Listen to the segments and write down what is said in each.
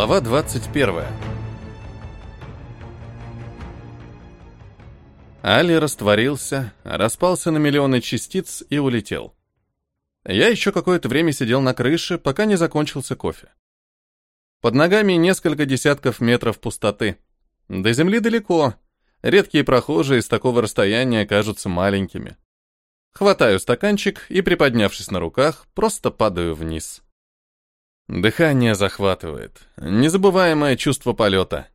Глава 21. Али растворился, распался на миллионы частиц и улетел. Я еще какое-то время сидел на крыше, пока не закончился кофе. Под ногами несколько десятков метров пустоты. До земли далеко. Редкие прохожие с такого расстояния кажутся маленькими. Хватаю стаканчик и, приподнявшись на руках, просто падаю вниз. Дыхание захватывает. Незабываемое чувство полета.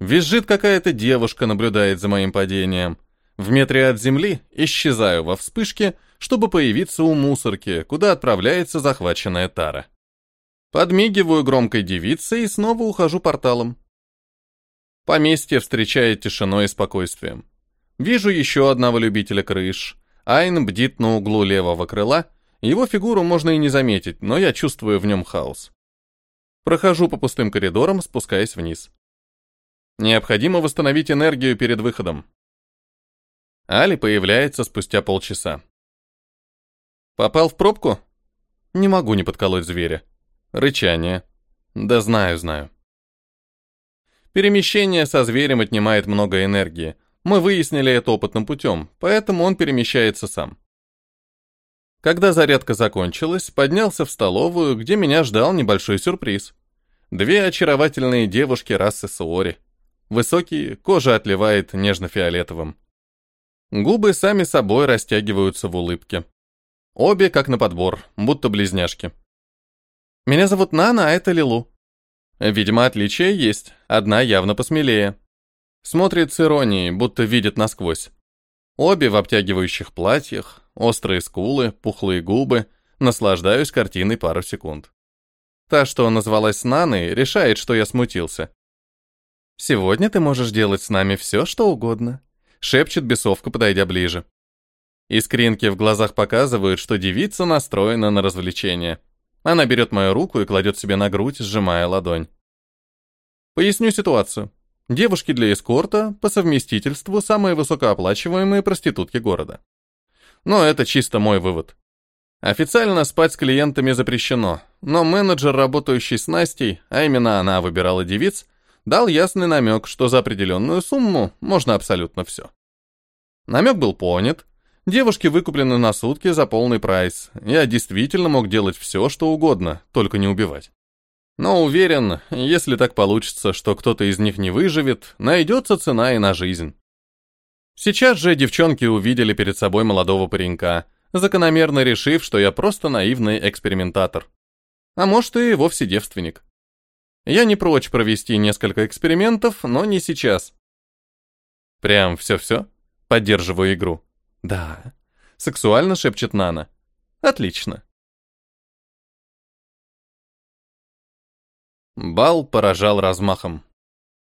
Визжит какая-то девушка, наблюдает за моим падением. В метре от земли исчезаю во вспышке, чтобы появиться у мусорки, куда отправляется захваченная тара. Подмигиваю громкой девице и снова ухожу порталом. Поместье встречает тишиной и спокойствием. Вижу еще одного любителя крыш. Айн бдит на углу левого крыла, его фигуру можно и не заметить, но я чувствую в нем хаос. Прохожу по пустым коридорам, спускаясь вниз. Необходимо восстановить энергию перед выходом. Али появляется спустя полчаса. Попал в пробку? Не могу не подколоть зверя. Рычание. Да знаю, знаю. Перемещение со зверем отнимает много энергии. Мы выяснили это опытным путем, поэтому он перемещается сам. Когда зарядка закончилась, поднялся в столовую, где меня ждал небольшой сюрприз. Две очаровательные девушки расы Суори. Высокие, кожа отливает нежно-фиолетовым. Губы сами собой растягиваются в улыбке. Обе как на подбор, будто близняшки. Меня зовут Нана, а это Лилу. Видимо, отличия есть, одна явно посмелее. Смотрит с иронией, будто видит насквозь. Обе в обтягивающих платьях, острые скулы, пухлые губы. Наслаждаюсь картиной пару секунд. Та, что назвалась Наной, решает, что я смутился. «Сегодня ты можешь делать с нами все, что угодно», — шепчет бесовка, подойдя ближе. Искринки в глазах показывают, что девица настроена на развлечение. Она берет мою руку и кладет себе на грудь, сжимая ладонь. Поясню ситуацию. Девушки для эскорта по совместительству самые высокооплачиваемые проститутки города. Но это чисто мой вывод. Официально спать с клиентами запрещено, но менеджер, работающий с Настей, а именно она выбирала девиц, дал ясный намек, что за определенную сумму можно абсолютно все. Намек был понят, девушки выкуплены на сутки за полный прайс, я действительно мог делать все, что угодно, только не убивать. Но уверен, если так получится, что кто-то из них не выживет, найдется цена и на жизнь. Сейчас же девчонки увидели перед собой молодого паренька, закономерно решив, что я просто наивный экспериментатор. А может и вовсе девственник. Я не прочь провести несколько экспериментов, но не сейчас. Прям все-все? Поддерживаю игру. Да. Сексуально шепчет Нана. Отлично. Бал поражал размахом.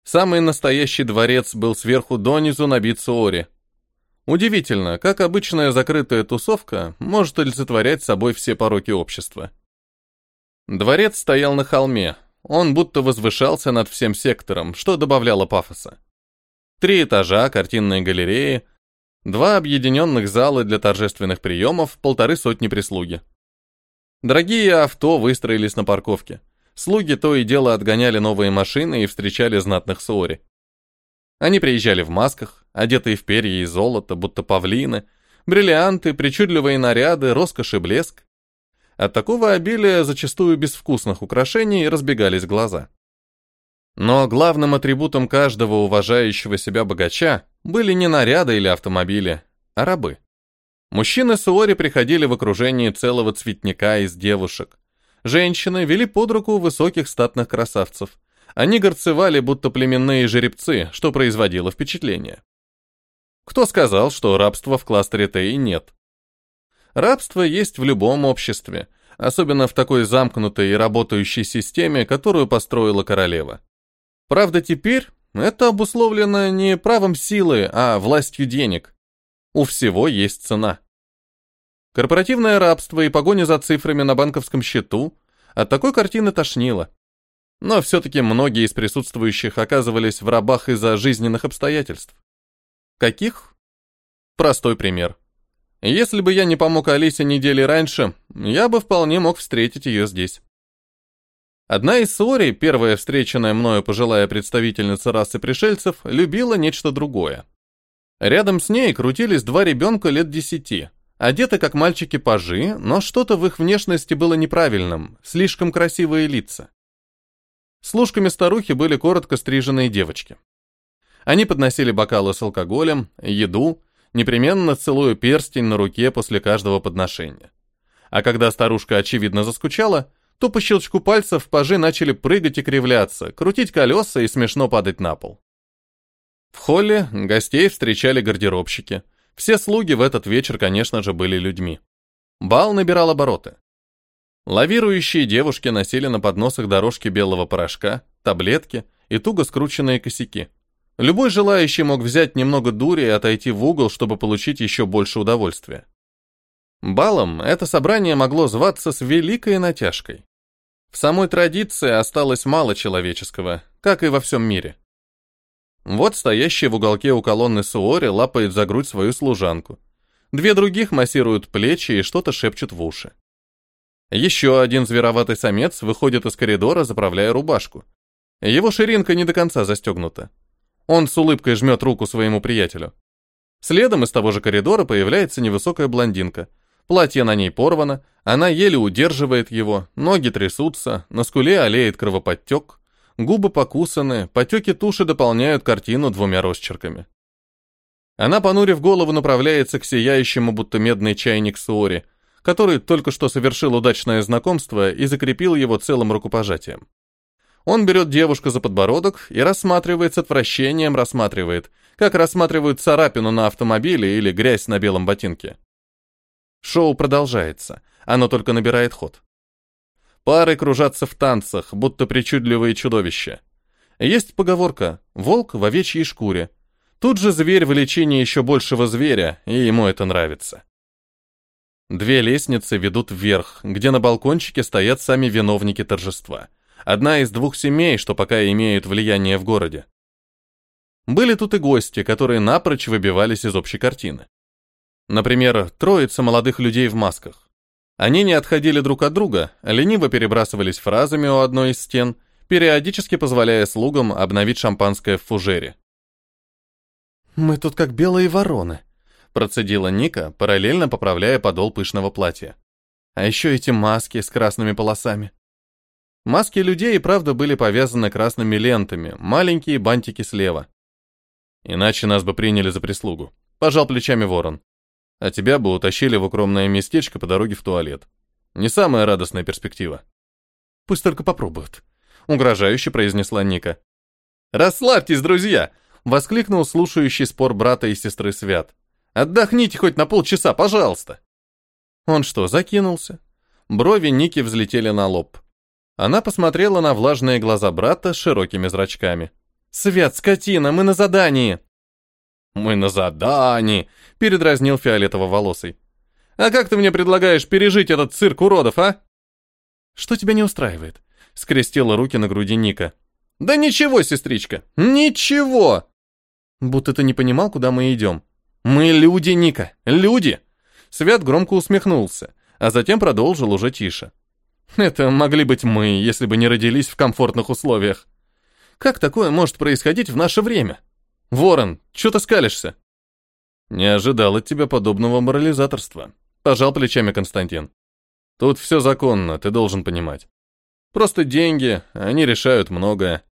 Самый настоящий дворец был сверху донизу набит суори. Удивительно, как обычная закрытая тусовка может олицетворять собой все пороки общества. Дворец стоял на холме, он будто возвышался над всем сектором, что добавляло пафоса. Три этажа, картинные галереи, два объединенных зала для торжественных приемов, полторы сотни прислуги. Дорогие авто выстроились на парковке. Слуги то и дело отгоняли новые машины и встречали знатных Суори. Они приезжали в масках, одетые в перья и золото, будто павлины, бриллианты, причудливые наряды, роскошь и блеск. От такого обилия, зачастую безвкусных украшений, разбегались глаза. Но главным атрибутом каждого уважающего себя богача были не наряды или автомобили, а рабы. Мужчины Суори приходили в окружении целого цветника из девушек, Женщины вели под руку высоких статных красавцев. Они горцевали, будто племенные жеребцы, что производило впечатление. Кто сказал, что рабства в кластере Т нет? Рабство есть в любом обществе, особенно в такой замкнутой и работающей системе, которую построила королева. Правда, теперь это обусловлено не правом силы, а властью денег. У всего есть цена. Корпоративное рабство и погоня за цифрами на банковском счету от такой картины тошнило. Но все-таки многие из присутствующих оказывались в рабах из-за жизненных обстоятельств. Каких? Простой пример. Если бы я не помог Алисе недели раньше, я бы вполне мог встретить ее здесь. Одна из Сори, первая встреченная мною пожилая представительница расы пришельцев, любила нечто другое. Рядом с ней крутились два ребенка лет десяти, одеты как мальчики-пажи, но что-то в их внешности было неправильным, слишком красивые лица. Служками старухи были коротко стриженные девочки. Они подносили бокалы с алкоголем, еду, непременно целуя перстень на руке после каждого подношения. А когда старушка очевидно заскучала, то по щелчку пальцев пажи начали прыгать и кривляться, крутить колеса и смешно падать на пол. В холле гостей встречали гардеробщики. Все слуги в этот вечер, конечно же, были людьми. Бал набирал обороты. Лавирующие девушки носили на подносах дорожки белого порошка, таблетки и туго скрученные косяки. Любой желающий мог взять немного дури и отойти в угол, чтобы получить еще больше удовольствия. Балом это собрание могло зваться с великой натяжкой. В самой традиции осталось мало человеческого, как и во всем мире. Вот стоящий в уголке у колонны Суори лапает за грудь свою служанку. Две других массируют плечи и что-то шепчут в уши. Еще один звероватый самец выходит из коридора, заправляя рубашку. Его ширинка не до конца застегнута. Он с улыбкой жмет руку своему приятелю. Следом из того же коридора появляется невысокая блондинка. Платье на ней порвано, она еле удерживает его, ноги трясутся, на скуле олеет кровоподтек, губы покусаны, потеки туши дополняют картину двумя росчерками. Она, понурив голову, направляется к сияющему, будто медный чайник Суори, который только что совершил удачное знакомство и закрепил его целым рукопожатием. Он берет девушку за подбородок и рассматривает с отвращением, рассматривает, как рассматривают царапину на автомобиле или грязь на белом ботинке. Шоу продолжается, оно только набирает ход. Пары кружатся в танцах, будто причудливые чудовища. Есть поговорка «волк в овечьей шкуре». Тут же зверь в лечении еще большего зверя, и ему это нравится. Две лестницы ведут вверх, где на балкончике стоят сами виновники торжества – Одна из двух семей, что пока имеют влияние в городе. Были тут и гости, которые напрочь выбивались из общей картины. Например, троица молодых людей в масках. Они не отходили друг от друга, лениво перебрасывались фразами у одной из стен, периодически позволяя слугам обновить шампанское в фужере. «Мы тут как белые вороны», — процедила Ника, параллельно поправляя подол пышного платья. «А еще эти маски с красными полосами. Маски людей, правда, были повязаны красными лентами, маленькие бантики слева. Иначе нас бы приняли за прислугу. Пожал плечами ворон. А тебя бы утащили в укромное местечко по дороге в туалет. Не самая радостная перспектива. Пусть только попробуют. Угрожающе произнесла Ника. «Расслабьтесь, друзья!» — воскликнул слушающий спор брата и сестры Свят. «Отдохните хоть на полчаса, пожалуйста!» Он что, закинулся? Брови Ники взлетели на лоб. Она посмотрела на влажные глаза брата с широкими зрачками. «Свят, скотина, мы на задании!» «Мы на задании!» — передразнил фиолетово-волосый. «А как ты мне предлагаешь пережить этот цирк уродов, а?» «Что тебя не устраивает?» — скрестила руки на груди Ника. «Да ничего, сестричка, ничего!» «Будто ты не понимал, куда мы идем». «Мы люди, Ника, люди!» Свят громко усмехнулся, а затем продолжил уже тише. Это могли быть мы, если бы не родились в комфортных условиях. Как такое может происходить в наше время? Ворон, что ты скалишься? Не ожидал от тебя подобного морализаторства. Пожал плечами Константин. Тут все законно, ты должен понимать. Просто деньги, они решают многое.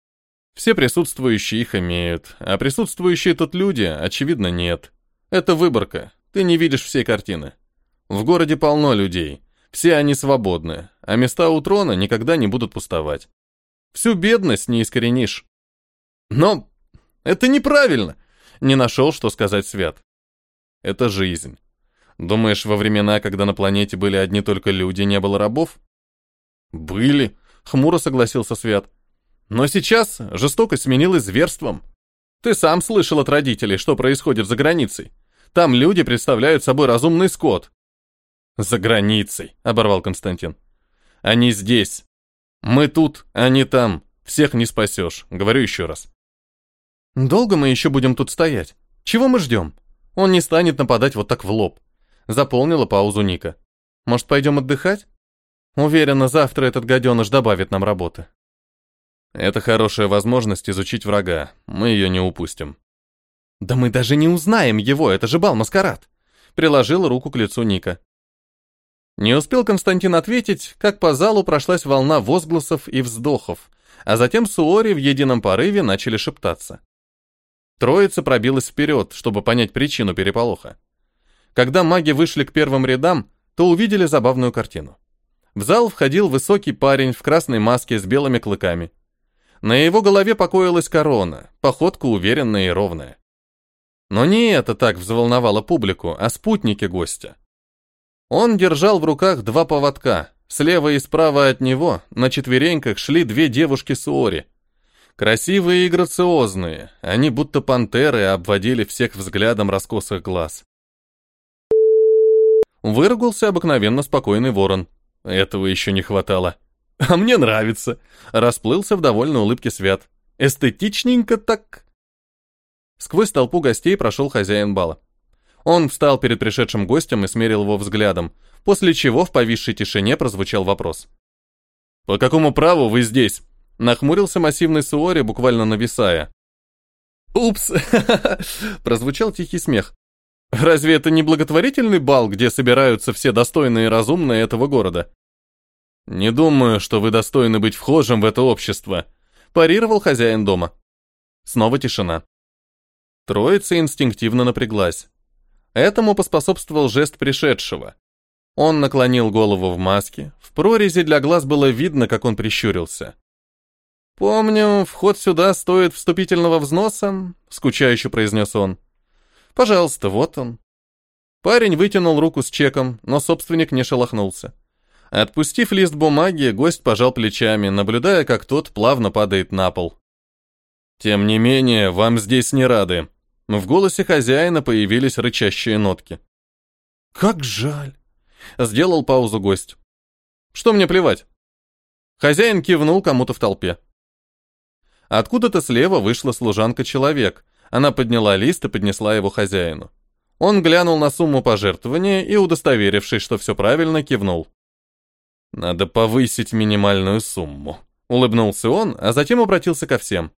Все присутствующие их имеют, а присутствующие тут люди, очевидно, нет. Это выборка, ты не видишь всей картины. В городе полно людей, все они свободны, а места у трона никогда не будут пустовать. Всю бедность не искоренишь. Но это неправильно, не нашел, что сказать Свят. Это жизнь. Думаешь, во времена, когда на планете были одни только люди, не было рабов? Были, хмуро согласился Свят. Но сейчас жестокость сменилась зверством. Ты сам слышал от родителей, что происходит за границей. Там люди представляют собой разумный скот, «За границей», — оборвал Константин. «Они здесь. Мы тут, они там. Всех не спасешь. Говорю еще раз». «Долго мы еще будем тут стоять? Чего мы ждем? Он не станет нападать вот так в лоб». Заполнила паузу Ника. «Может, пойдем отдыхать?» Уверена, завтра этот гаденыш добавит нам работы. Это хорошая возможность изучить врага. Мы ее не упустим. Да мы даже не узнаем его, это же бал-маскарад. Приложила руку к лицу Ника. Не успел Константин ответить, как по залу прошлась волна возгласов и вздохов, а затем Суори в едином порыве начали шептаться. Троица пробилась вперед, чтобы понять причину переполоха. Когда маги вышли к первым рядам, то увидели забавную картину. В зал входил высокий парень в красной маске с белыми клыками. На его голове покоилась корона, походка уверенная и ровная. Но не это так взволновало публику, а спутники гостя. Он держал в руках два поводка. Слева и справа от него на четвереньках шли две девушки Суори. Красивые и грациозные, они будто пантеры обводили всех взглядом раскосых глаз. Выругался обыкновенно спокойный ворон. Этого еще не хватало. А мне нравится. Расплылся в довольной улыбке Свят. Эстетичненько так. Сквозь толпу гостей прошел хозяин бала. Он встал перед пришедшим гостем и смерил его взглядом, после чего в повисшей тишине прозвучал вопрос. «По какому праву вы здесь?» Нахмурился массивный Суори, буквально нависая. «Упс!» – прозвучал тихий смех. «Разве это не благотворительный бал, где собираются все достойные и разумные этого города?» «Не думаю, что вы достойны быть вхожим в это общество», – парировал хозяин дома. Снова тишина. Троица инстинктивно напряглась. Этому поспособствовал жест пришедшего. Он наклонил голову в маске, в прорези для глаз было видно, как он прищурился. «Помню, вход сюда стоит вступительного взноса», — скучающе произнес он. «Пожалуйста, вот он». Парень вытянул руку с чеком, но собственник не шелохнулся. Отпустив лист бумаги, гость пожал плечами, наблюдая, как тот плавно падает на пол. «Тем не менее, вам здесь не рады». В голосе хозяина появились рычащие нотки. «Как жаль!» — сделал паузу гость. «Что мне плевать?» Хозяин кивнул кому-то в толпе. Откуда-то слева вышла служанка-человек. Она подняла лист и поднесла его хозяину. Он глянул на сумму пожертвования и, удостоверившись, что все правильно, кивнул. «Надо повысить минимальную сумму», — улыбнулся он, а затем обратился ко всем.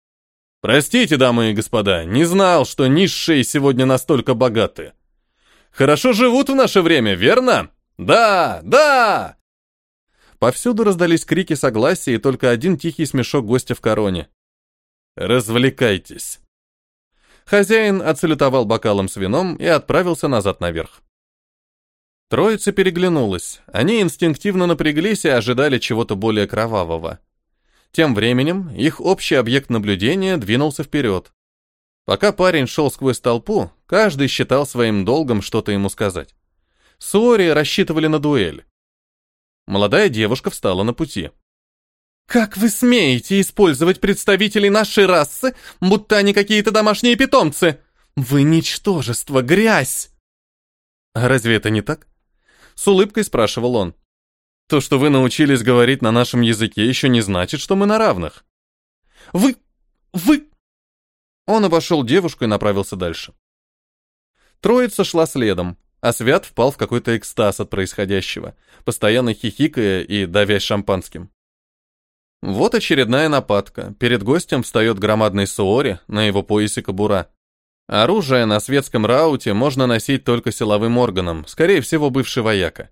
«Простите, дамы и господа, не знал, что низшие сегодня настолько богаты. Хорошо живут в наше время, верно? Да, да!» Повсюду раздались крики согласия и только один тихий смешок гостя в короне. «Развлекайтесь». Хозяин отсалютовал бокалом с вином и отправился назад наверх. Троица переглянулась. Они инстинктивно напряглись и ожидали чего-то более кровавого. Тем временем их общий объект наблюдения двинулся вперед. Пока парень шел сквозь толпу, каждый считал своим долгом что-то ему сказать. Суори рассчитывали на дуэль. Молодая девушка встала на пути. «Как вы смеете использовать представителей нашей расы, будто они какие-то домашние питомцы? Вы ничтожество, грязь!» «А разве это не так?» С улыбкой спрашивал он. То, что вы научились говорить на нашем языке, еще не значит, что мы на равных. Вы... вы... Он обошел девушку и направился дальше. Троица шла следом, а Свят впал в какой-то экстаз от происходящего, постоянно хихикая и давясь шампанским. Вот очередная нападка. Перед гостем встает громадный Суори, на его поясе кобура. Оружие на светском рауте можно носить только силовым органом, скорее всего, бывший вояка.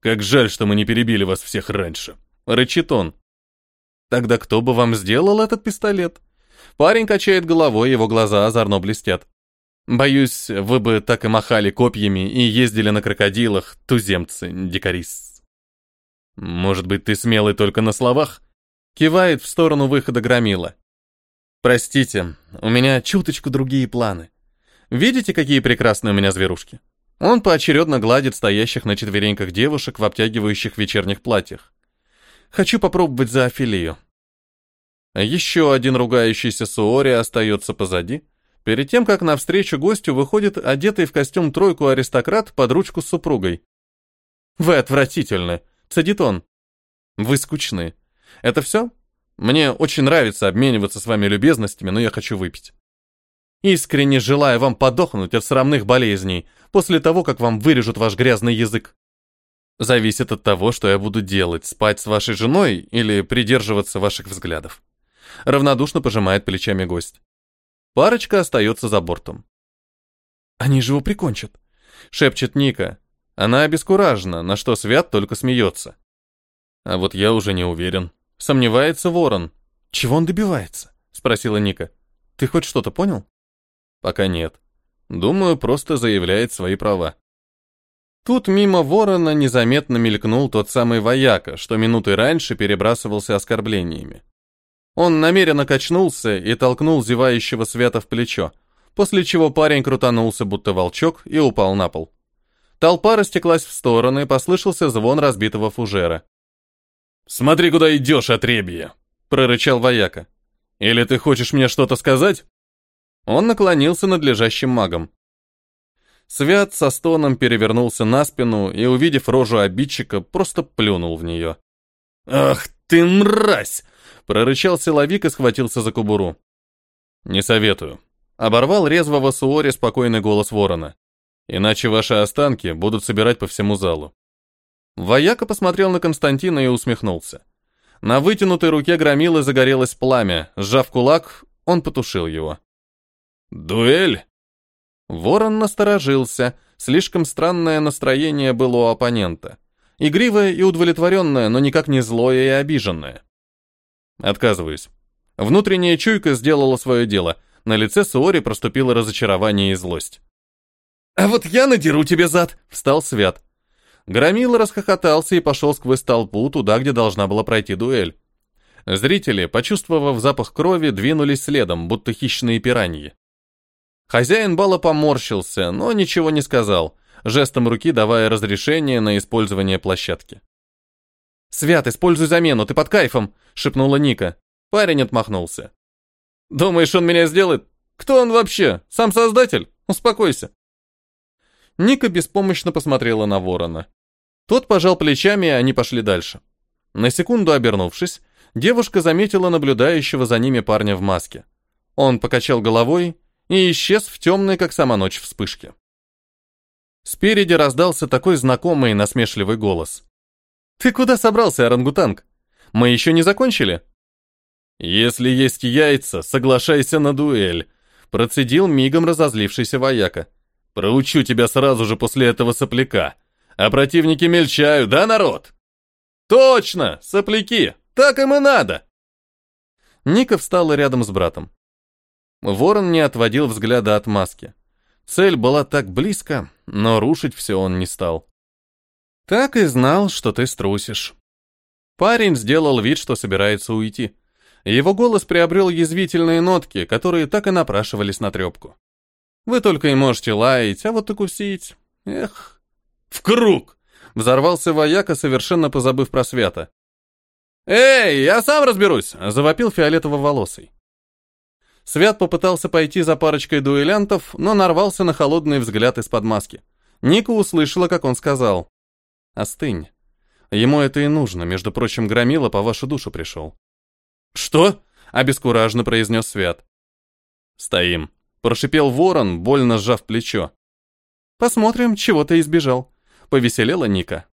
«Как жаль, что мы не перебили вас всех раньше», — рычит он. «Тогда кто бы вам сделал этот пистолет?» Парень качает головой, его глаза озорно блестят. «Боюсь, вы бы так и махали копьями и ездили на крокодилах, туземцы, дикарис». «Может быть, ты смелый только на словах?» Кивает в сторону выхода Громила. «Простите, у меня чуточку другие планы. Видите, какие прекрасные у меня зверушки?» Он поочередно гладит стоящих на четвереньках девушек в обтягивающих вечерних платьях. «Хочу попробовать за Афилию». Еще один ругающийся Суори остается позади, перед тем, как навстречу гостю выходит одетый в костюм тройку аристократ под ручку с супругой. «Вы отвратительны», — цедит он. «Вы скучны. Это все? Мне очень нравится обмениваться с вами любезностями, но я хочу выпить». Искренне желаю вам подохнуть от срамных болезней после того, как вам вырежут ваш грязный язык. Зависит от того, что я буду делать, спать с вашей женой или придерживаться ваших взглядов. Равнодушно пожимает плечами гость. Парочка остается за бортом. Они же его прикончат, шепчет Ника. Она обескуражена, на что Свят только смеется. А вот я уже не уверен. Сомневается Ворон. Чего он добивается? Спросила Ника. Ты хоть что-то понял? Пока нет. Думаю, просто заявляет свои права. Тут мимо ворона незаметно мелькнул тот самый вояка, что минуты раньше перебрасывался оскорблениями. Он намеренно качнулся и толкнул зевающего Свята в плечо, после чего парень крутанулся, будто волчок, и упал на пол. Толпа растеклась в стороны, послышался звон разбитого фужера. «Смотри, куда идешь, отребье!» — прорычал вояка. «Или ты хочешь мне что-то сказать?» Он наклонился над лежащим магом. Свят со стоном перевернулся на спину и, увидев рожу обидчика, просто плюнул в нее. «Ах ты мразь!» — прорычал силовик и схватился за кубуру. «Не советую». Оборвал резвого Суори спокойный голос ворона. «Иначе ваши останки будут собирать по всему залу». Вояка посмотрел на Константина и усмехнулся. На вытянутой руке громилы загорелось пламя. Сжав кулак, он потушил его. «Дуэль?» Ворон насторожился. Слишком странное настроение было у оппонента. Игривое и удовлетворенное, но никак не злое и обиженное. Отказываюсь. Внутренняя чуйка сделала свое дело. На лице Суори проступило разочарование и злость. «А вот я надеру тебе зад!» — встал Свят. Громила расхохотался и пошел сквозь толпу туда, где должна была пройти дуэль. Зрители, почувствовав запах крови, двинулись следом, будто хищные пираньи. Хозяин бала поморщился, но ничего не сказал, жестом руки давая разрешение на использование площадки. «Свят, используй замену, ты под кайфом!» — шепнула Ника. Парень отмахнулся. «Думаешь, он меня сделает? Кто он вообще? Сам создатель? Успокойся!» Ника беспомощно посмотрела на ворона. Тот пожал плечами, и они пошли дальше. На секунду обернувшись, девушка заметила наблюдающего за ними парня в маске. Он покачал головой и исчез в темной, как сама ночь, вспышке. Спереди раздался такой знакомый насмешливый голос. «Ты куда собрался, орангутанг? Мы еще не закончили?» «Если есть яйца, соглашайся на дуэль», процедил мигом разозлившийся вояка. «Проучу тебя сразу же после этого сопляка. А противники мельчают, да, народ?» «Точно, сопляки, так им и надо!» Ника встала рядом с братом. Ворон не отводил взгляда от маски. Цель была так близко, но рушить все он не стал. Так и знал, что ты струсишь. Парень сделал вид, что собирается уйти. Его голос приобрел язвительные нотки, которые так и напрашивались на трепку. Вы только и можете лаять, а вот укусить... Эх... В круг! Взорвался вояка, совершенно позабыв про свято. «Эй, я сам разберусь!» — завопил фиолетово-волосый. Свят попытался пойти за парочкой дуэлянтов, но нарвался на холодный взгляд из-под маски. Ника услышала, как он сказал. «Остынь. Ему это и нужно. Между прочим, Громила по вашу душу пришел». «Что?» — обескураженно произнес Свят. «Стоим», — прошипел ворон, больно сжав плечо. «Посмотрим, чего ты избежал», — повеселела Ника.